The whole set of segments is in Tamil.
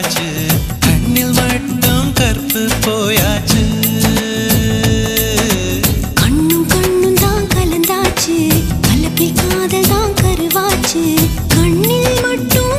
போயாச்சு. கண்ணில் மட்டும் கற்பு போயாச்சு. கண்ணும் கண்ணும் தான் கலந்தாச்சு. கலப்பில் காதல் தான் கருவாச்சு. கண்ணில் மட்டும்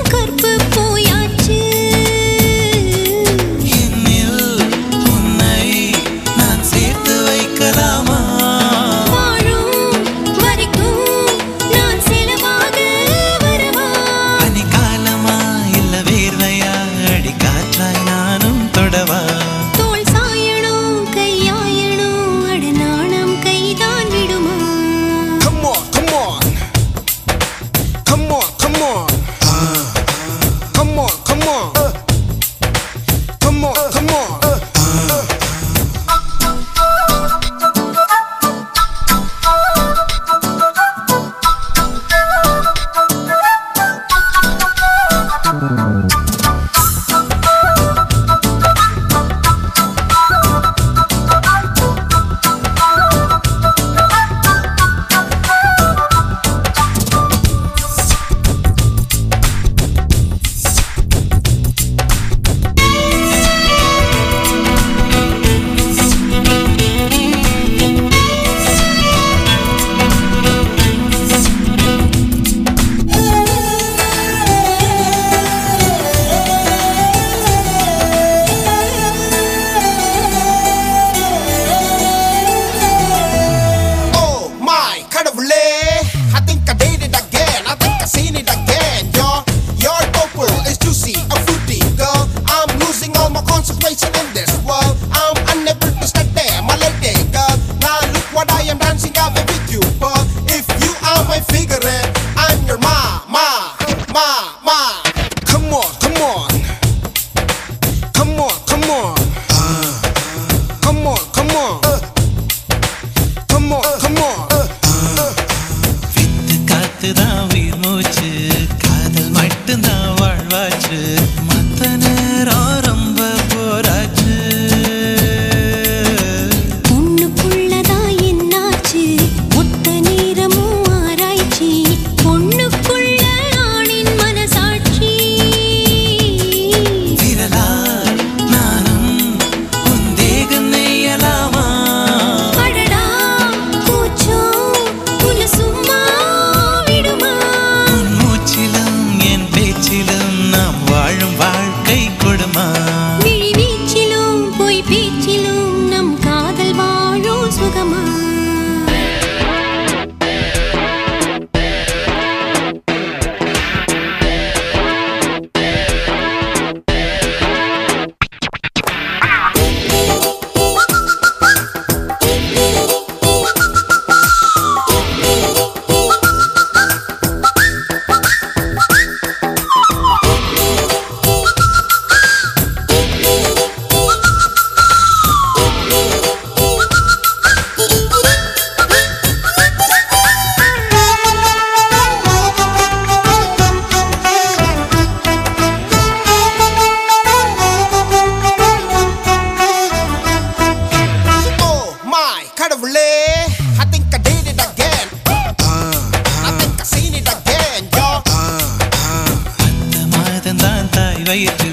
வித்து காத்துதான் உயிர் மூச்சு. காதல் மட்டும்தான் வாழ்வாச்சு. வயிற்று